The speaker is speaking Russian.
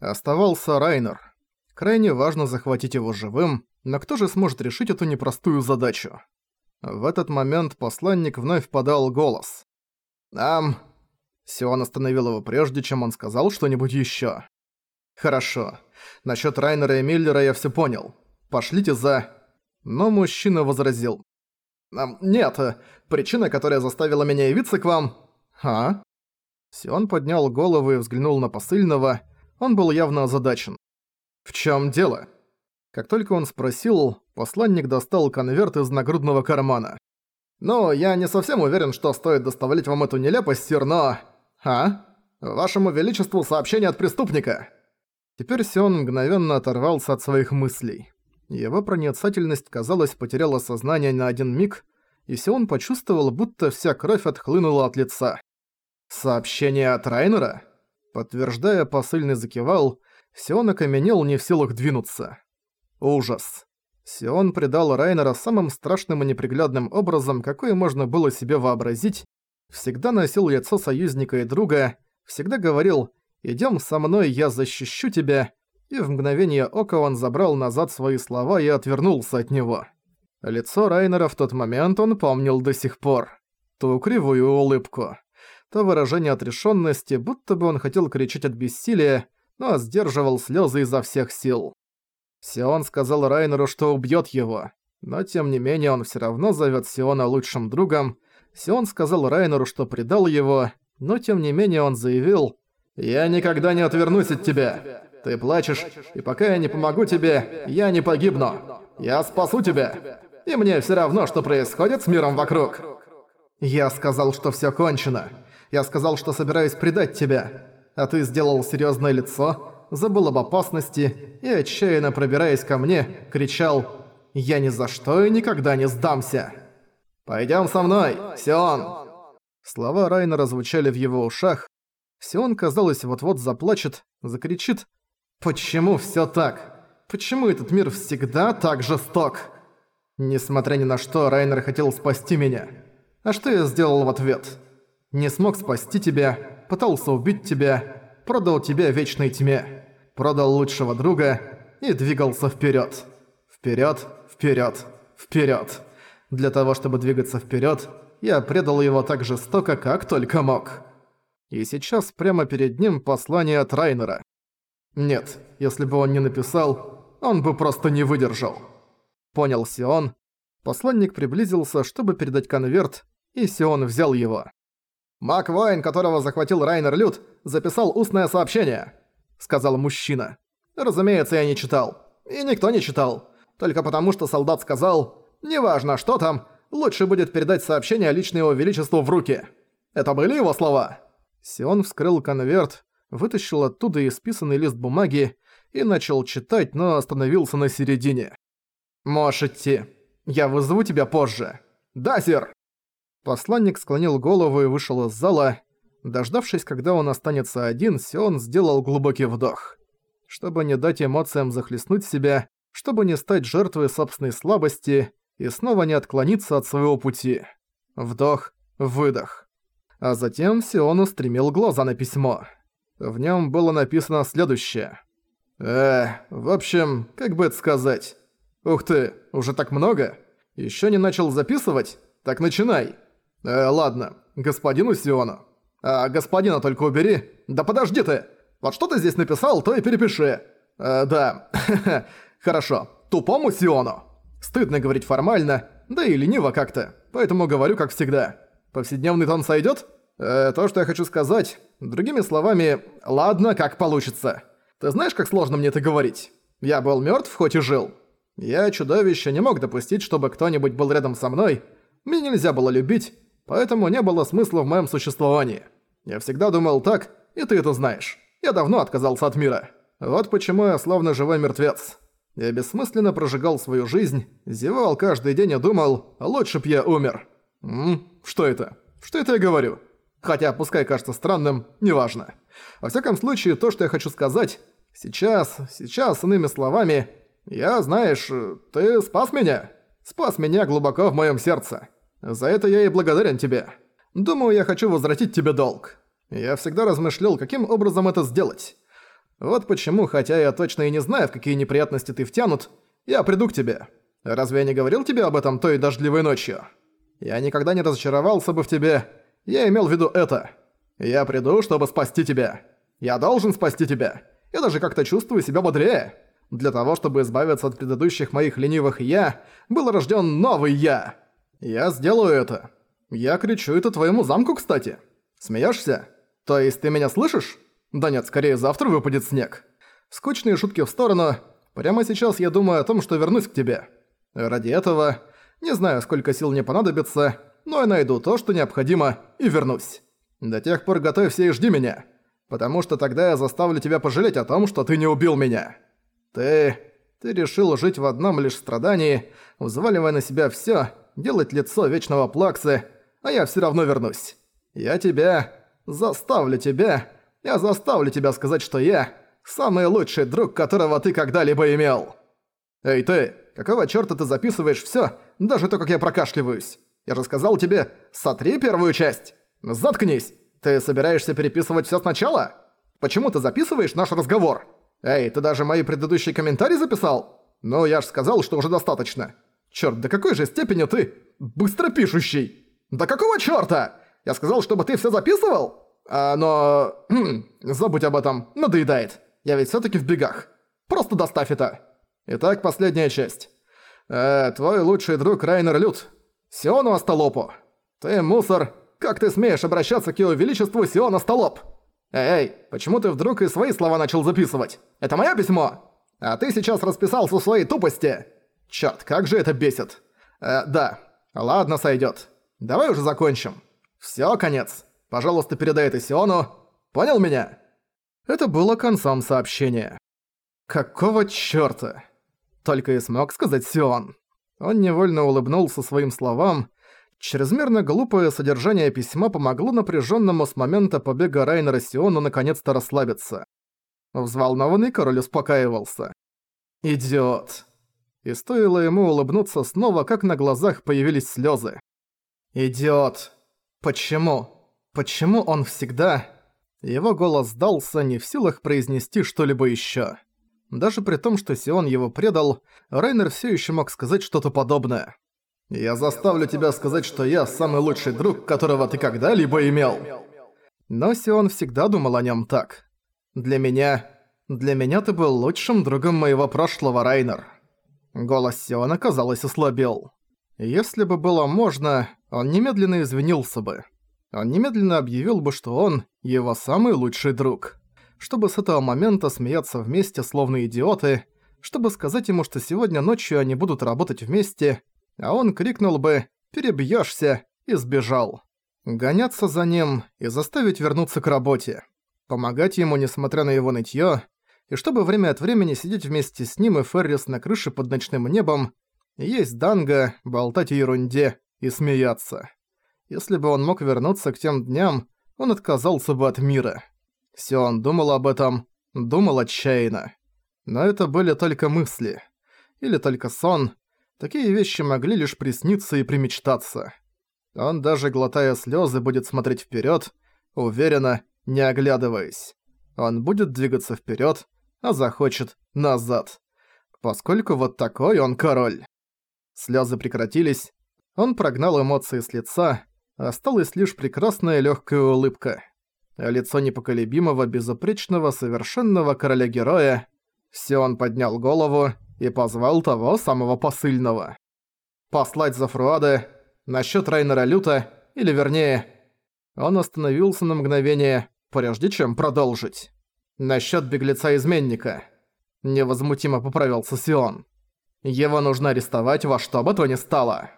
Оставался Райнер. Крайне важно захватить его живым, но кто же сможет решить эту непростую задачу? В этот момент посланник вновь подал голос. «Ам...» Сион остановил его прежде, чем он сказал что-нибудь ещё. «Хорошо. Насчёт Райнера и Миллера я всё понял. Пошлите за...» Но мужчина возразил. «Нет, причина, которая заставила меня явиться к вам...» «А?» Сион поднял голову и взглянул на посыльного. Он был явно озадачен. «В чём дело?» Как только он спросил, посланник достал конверт из нагрудного кармана. «Ну, я не совсем уверен, что стоит доставлять вам эту нелепость, сир, но...» «А? Вашему Величеству сообщение от преступника!» Теперь Сион мгновенно оторвался от своих мыслей. Его проницательность, казалось, потеряла сознание на один миг, и Сион почувствовал, будто вся кровь отхлынула от лица. «Сообщение от Райнера?» Подтверждая, посыльный закивал, Сион окаменел не в силах двинуться. Ужас. Сион предал Райнера самым страшным и неприглядным образом, какой можно было себе вообразить, всегда носил лицо союзника и друга, всегда говорил «Идём со мной, я защищу тебя», и в мгновение ока он забрал назад свои слова и отвернулся от него. Лицо Райнера в тот момент он помнил до сих пор. Ту кривую улыбку. То выражение отрешенности, будто бы он хотел кричать от бессилия, но сдерживал слезы изо всех сил. Сион сказал Райнеру, что убьет его, но тем не менее он все равно зовет Сиона лучшим другом. Сион сказал Райнеру, что предал его, но тем не менее он заявил «Я никогда не отвернусь от тебя. Ты плачешь, и пока я не помогу тебе, я не погибну. Я спасу тебя. И мне все равно, что происходит с миром вокруг. Я сказал, что все кончено. Я сказал, что собираюсь предать тебя. А ты сделал серьезное лицо, забыл об опасности и, отчаянно пробираясь ко мне, кричал «Я ни за что и никогда не сдамся!» «Пойдём со мной, Сион!» Слова Райнера звучали в его ушах. Сион, казалось, вот-вот заплачет, закричит Почему всё так? Почему этот мир всегда так жесток? Несмотря ни на что, Райнер хотел спасти меня. А что я сделал в ответ? Не смог спасти тебя, пытался убить тебя, продал тебя вечной тьме, продал лучшего друга и двигался вперёд. Вперёд, вперёд, вперёд. Для того, чтобы двигаться вперёд, я предал его так жестоко, как только мог. И сейчас прямо перед ним послание от Райнера. Нет, если бы он не написал, он бы просто не выдержал. Понял Сион. Посланник приблизился, чтобы передать конверт, и Сион взял его. «Маг Воин, которого захватил Райнер Люд, записал устное сообщение», — сказал мужчина. «Разумеется, я не читал. И никто не читал. Только потому, что солдат сказал, неважно, что там, лучше будет передать сообщение лично его величеству в руки. Это были его слова?» Сион вскрыл конверт, вытащил оттуда исписанный лист бумаги и начал читать, но остановился на середине. «Можешь идти. Я вызову тебя позже. Да, сэр!» Посланник склонил голову и вышел из зала. Дождавшись, когда он останется один, Сион сделал глубокий вдох. Чтобы не дать эмоциям захлестнуть себя, чтобы не стать жертвой собственной слабости и снова не отклониться от своего пути. Вдох, выдох. А затем Сион устремил глаза на письмо. В нем было написано следующее. «Э, в общем, как бы это сказать? Ух ты, уже так много? Еще не начал записывать? Так начинай. Э, ладно, господину Сиону. А господина только убери. Да подожди ты! Вот что ты здесь написал, то и перепиши. Э, да, хорошо. Тупому Сиону. Стыдно говорить формально, да и лениво как-то, поэтому говорю как всегда. Повседневный тон сойдет? Э, то, что я хочу сказать, другими словами, ладно, как получится. Ты знаешь, как сложно мне это говорить? Я был мертв, хоть и жил. Я, чудовище, не мог допустить, чтобы кто-нибудь был рядом со мной. Мне нельзя было любить, поэтому не было смысла в моем существовании. Я всегда думал так, и ты это знаешь. Я давно отказался от мира. Вот почему я словно живой мертвец. Я бессмысленно прожигал свою жизнь, зевал каждый день и думал, лучше б я умер. М? Что это? Что это я говорю? Хотя, пускай кажется странным, неважно. Во всяком случае, то, что я хочу сказать, сейчас, сейчас, иными словами, я, знаешь, ты спас меня. Спас меня глубоко в моем сердце. За это я и благодарен тебе. Думаю, я хочу возвратить тебе долг. Я всегда размышлял, каким образом это сделать. Вот почему, хотя я точно и не знаю, в какие неприятности ты втянут, я приду к тебе. Разве я не говорил тебе об этом той дождливой ночью? Я никогда не разочаровался бы в тебе. Я имел в виду это. Я приду, чтобы спасти тебя. Я должен спасти тебя. Я даже как-то чувствую себя бодрее. Для того, чтобы избавиться от предыдущих моих ленивых «я», был рожден новый «я». Я сделаю это. Я кричу это твоему замку, кстати. Смеешься? То есть ты меня слышишь? Да нет, скорее завтра выпадет снег. Скучные шутки в сторону. Прямо сейчас я думаю о том, что вернусь к тебе. Ради этого... Не знаю, сколько сил мне понадобится, но я найду то, что необходимо, и вернусь. До тех пор готовься и жди меня. Потому что тогда я заставлю тебя пожалеть о том, что ты не убил меня. Ты... Ты решил жить в одном лишь страдании, взваливая на себя всё, делать лицо вечного плаксы, а я всё равно вернусь. Я тебя... заставлю тебя... Я заставлю тебя сказать, что я... самый лучший друг, которого ты когда-либо имел. Эй ты, какого чёрта ты записываешь всё, даже то, как я прокашливаюсь? Я же сказал тебе, сотри первую часть. Заткнись. Ты собираешься переписывать всё сначала? Почему ты записываешь наш разговор? «Эй, ты даже мои предыдущие комментарии записал? Ну, я ж сказал, что уже достаточно. Чёрт, до какой же степени ты быстропишущий? Да какого чёрта? Я сказал, чтобы ты всё записывал? А, но... Хм, забудь об этом, надоедает. Я ведь всё-таки в бегах. Просто доставь это. Итак, последняя часть. Э, твой лучший друг Райнер Лют. Сиону Остолопу. Ты мусор. Как ты смеешь обращаться к его величеству Сион Остолоп? «Эй, почему ты вдруг и свои слова начал записывать? Это мое письмо? А ты сейчас расписался в своей тупости? Чёрт, как же это бесит!» э, «Да, ладно, сойдёт. Давай уже закончим. Всё, конец. Пожалуйста, передай это Сиону. Понял меня?» Это было концом сообщения. «Какого чёрта?» Только и смог сказать Сион. Он невольно улыбнулся своим словам, Чрезмерно глупое содержание письма помогло напряженному с момента побега Райнера Сиону наконец-то расслабиться. Взволнованный король успокаивался. «Идиот!» И стоило ему улыбнуться снова, как на глазах появились слезы. «Идиот! Почему? Почему он всегда...» Его голос сдался, не в силах произнести что-либо еще. Даже при том, что Сион его предал, Райнер все еще мог сказать что-то подобное. Я заставлю тебя сказать, что я самый лучший друг, которого ты когда-либо имел. Но Сион всегда думал о нем так. Для меня... Для меня ты был лучшим другом моего прошлого, Райнер. Голос Сиона, казалось, ослабел. Если бы было можно, он немедленно извинился бы. Он немедленно объявил бы, что он его самый лучший друг. Чтобы с этого момента смеяться вместе, словно идиоты, чтобы сказать ему, что сегодня ночью они будут работать вместе, а он крикнул бы «Перебьёшься!» и сбежал. Гоняться за ним и заставить вернуться к работе. Помогать ему, несмотря на его нытьё, и чтобы время от времени сидеть вместе с ним и Феррис на крыше под ночным небом, есть данго, болтать о ерунде и смеяться. Если бы он мог вернуться к тем дням, он отказался бы от мира. Всё он думал об этом, думал отчаянно. Но это были только мысли. Или только сон, Такие вещи могли лишь присниться и примечтаться. Он даже глотая слезы будет смотреть вперед, уверенно, не оглядываясь. Он будет двигаться вперед, а захочет назад. Поскольку вот такой он король. Слезы прекратились, он прогнал эмоции с лица, осталась лишь прекрасная легкая улыбка. Лицо непоколебимого, безупречного, совершенного короля-героя. Все он поднял голову и позвал того самого посыльного. Послать за Фруаде насчет Райнера Люта, или вернее... Он остановился на мгновение, прежде чем продолжить. Насчет беглеца-изменника. Невозмутимо поправился Сион. Его нужно арестовать во что бы то ни стало.